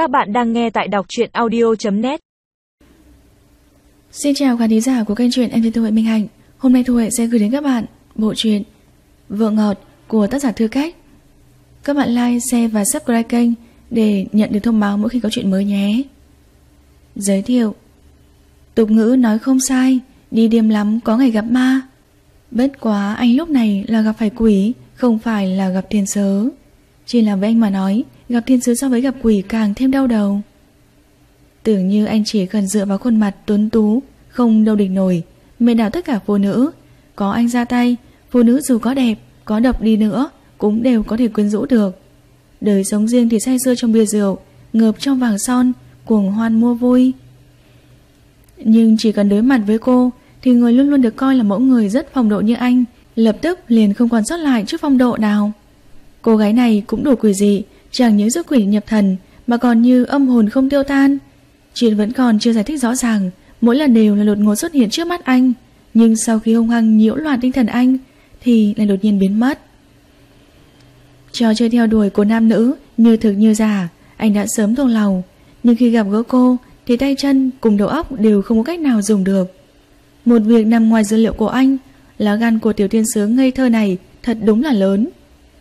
Các bạn đang nghe tại đọc truyện audio.net Xin chào khán thính giả của kênh truyện MV Thu Huệ Minh Hạnh. Hôm nay Thu Huệ sẽ gửi đến các bạn bộ truyện Vợ Ngọt của tác giả Thư Cách. Các bạn like, share và subscribe kênh để nhận được thông báo mỗi khi có chuyện mới nhé. Giới thiệu. Tục ngữ nói không sai Đi đêm lắm có ngày gặp ma. Bất quá anh lúc này là gặp phải quỷ Không phải là gặp thiên sớ. Chỉ là với anh mà nói Gặp thiên sứ so với gặp quỷ càng thêm đau đầu. Tưởng như anh chỉ cần dựa vào khuôn mặt tuấn tú Không đâu địch nổi Mê đảo tất cả phụ nữ. Có anh ra tay Phụ nữ dù có đẹp, có độc đi nữa Cũng đều có thể quyến rũ được. Đời sống riêng thì say sưa trong bia rượu Ngợp trong vàng son Cuồng hoan mua vui. Nhưng chỉ cần đối mặt với cô Thì người luôn luôn được coi là mẫu người rất phong độ như anh Lập tức liền không còn sót lại chút phong độ nào. Cô gái này cũng đủ quỷ dị Chẳng những giúp quỷ nhập thần, Mà còn như âm hồn không tiêu tan. Chuyện vẫn còn chưa giải thích rõ ràng, Mỗi lần đều là đột ngột xuất hiện trước mắt anh. Nhưng sau khi hung hăng nhiễu loạn tinh thần anh, Thì lại đột nhiên biến mất. Trò chơi theo đuổi của nam nữ, Như thực như giả, Anh đã sớm thuộc lòng. Nhưng khi gặp gỡ cô, Thì tay chân cùng đầu óc đều không có cách nào dùng được. Một việc nằm ngoài dữ liệu của anh, Lá gan của tiểu tiên sứ ngây thơ này Thật đúng là lớn.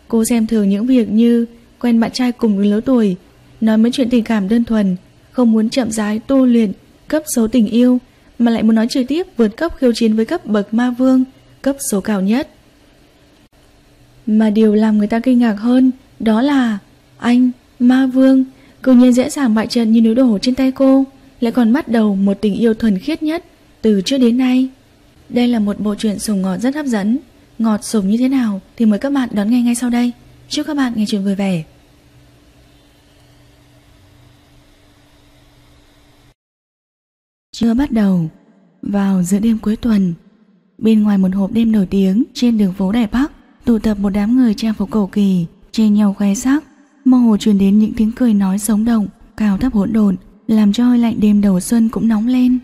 Cô xem thường những việc như quen bạn trai cùng lứa tuổi, nói mấy chuyện tình cảm đơn thuần, không muốn chậm rãi tu luyện cấp số tình yêu, mà lại muốn nói trực tiếp vượt cấp khiêu chiến với cấp bậc ma vương, cấp số cao nhất. Mà điều làm người ta kinh ngạc hơn đó là anh, ma vương, cư nhiên dễ dàng bại trận như núi đổ trên tay cô, lại còn bắt đầu một tình yêu thuần khiết nhất từ trước đến nay. Đây là một bộ truyện sùng ngọt rất hấp dẫn. Ngọt sùng như thế nào thì mời các bạn đón nghe ngay sau đây. Chúc các bạn nghe chuyện vui vẻ. Chưa bắt đầu, Vào giữa đêm cuối tuần, Bên ngoài một hộp đêm nổi tiếng Trên đường phố Đài Bắc, Tụ tập một đám người trang phục cổ kỳ Chê nhau khoe sắc Mơ hồ truyền đến những tiếng cười nói sống động, Cao thấp hỗn độn, Làm cho hơi lạnh đêm đầu xuân cũng nóng lên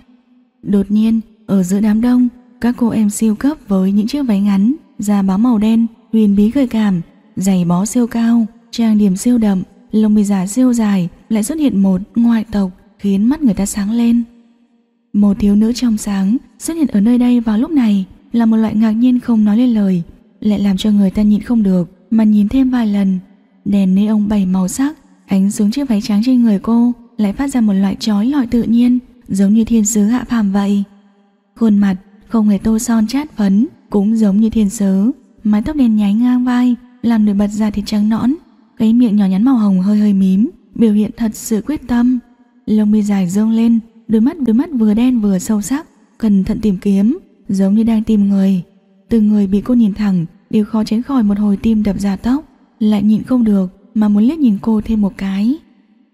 Đột nhiên, ở giữa đám đông, Các cô em siêu cấp với những chiếc váy ngắn, Da báo màu đen, Huyền bí gợi cảm Giày bó siêu cao Trang điểm siêu đậm Lông mi giả siêu dài Lại xuất hiện một ngoại tộc Khiến mắt người ta sáng lên một thiếu nữ trong sáng xuất hiện ở nơi đây vào lúc này là một loại ngạc nhiên không nói lên lời, lại làm cho người ta nhịn không được mà nhìn thêm vài lần. Đèn nê ông bảy màu sắc ánh xuống chiếc váy trắng trên người cô lại phát ra một loại chói lọi tự nhiên giống như thiên sứ hạ phàm vậy. Khuôn mặt không hề tô son chát phấn cũng giống như thiên sứ, mái tóc đen nháy ngang vai làm nổi bật ra thịt trắng nõn, cái miệng nhỏ nhắn màu hồng hơi hơi mím, biểu hiện thật sự quyết tâm. Lông mi dài dương lên đôi mắt đôi mắt vừa đen vừa sâu sắc, cẩn thận tìm kiếm, giống như đang tìm người. Từng người bị cô nhìn thẳng đều khó tránh khỏi một hồi tim đập ra tóc, lại nhịn không được mà muốn liếc nhìn cô thêm một cái.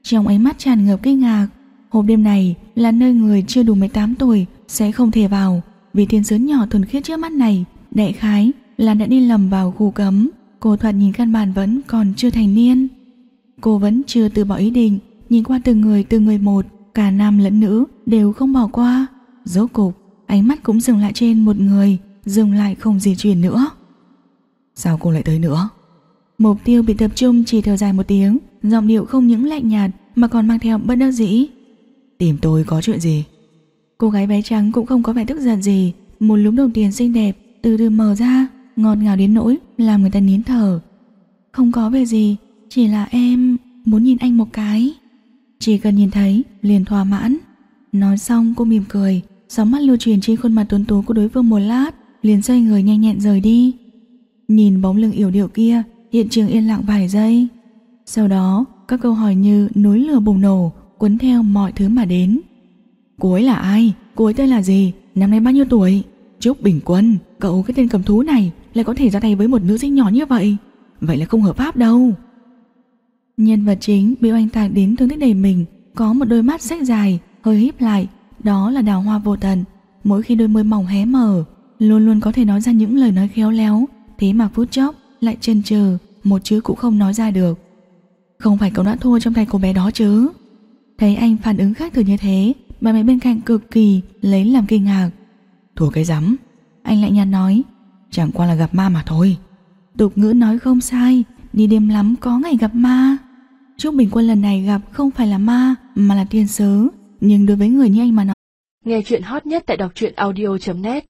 Trong ánh mắt tràn ngập kinh ngạc, hộp đêm này là nơi người chưa đủ 18 tuổi sẽ không thể vào, vì thiên sứ nhỏ thuần khiết trước mắt này, đại khái là đã đi lầm vào khu cấm, cô thoạt nhìn căn bản vẫn còn chưa thành niên. Cô vẫn chưa từ bỏ ý định, nhìn qua từng người từng người một, cả nam lẫn nữ đều không bỏ qua. Rốt cục, ánh mắt cũng dừng lại trên một người, dừng lại không di chuyển nữa. Sao cô lại tới nữa? Mục tiêu bị tập trung chỉ thở dài một tiếng, giọng điệu không những lạnh nhạt mà còn mang theo bất đắc dĩ. Tìm tôi có chuyện gì? Cô gái bé trắng cũng không có vẻ tức giận gì, một lúm đồng tiền xinh đẹp từ từ mở ra, ngọt ngào đến nỗi làm người ta nín thở. Không có việc gì, chỉ là em muốn nhìn anh một cái. Chỉ cần nhìn thấy liền thỏa mãn Nói xong cô mỉm cười Sóng mắt lưu truyền trên khuôn mặt tuấn tú của đối phương một lát Liền xoay người nhanh nhẹn rời đi Nhìn bóng lưng yểu điệu kia Hiện trường yên lặng vài giây Sau đó các câu hỏi như núi lửa bùng nổ Cuốn theo mọi thứ mà đến Cô ấy là ai? Cô ấy tên là gì? Năm nay bao nhiêu tuổi? Trúc Bình Quân Cậu cái tên cầm thú này lại có thể ra tay với một nữ sinh nhỏ như vậy? Vậy là không hợp pháp đâu. Nhân vật chính bị oanh tạc đến thương tích đầy mình Có một đôi mắt sách dài Hơi híp lại. Đó là đào hoa vô tận. Mỗi khi đôi môi mỏng hé mở Luôn luôn có thể nói ra những lời nói khéo léo. Thế mà phút chốc lại chân chờ Một chữ cũng không nói ra được. Không phải cậu đã thua trong tay cô bé đó chứ? Thấy anh phản ứng khác thường như thế Bà mẹ bên cạnh cực kỳ lấy làm kinh ngạc. Thua cái rắm. Anh lại nhạt nói Chẳng qua là gặp ma mà thôi. Tục ngữ nói không sai Đi đêm lắm có ngày gặp ma. Trúc Bình Quân lần này gặp không phải là ma mà là tiên sứ, nhưng đối với người như anh mà nói Nghe chuyện hot nhất tại đọc truyện audio.net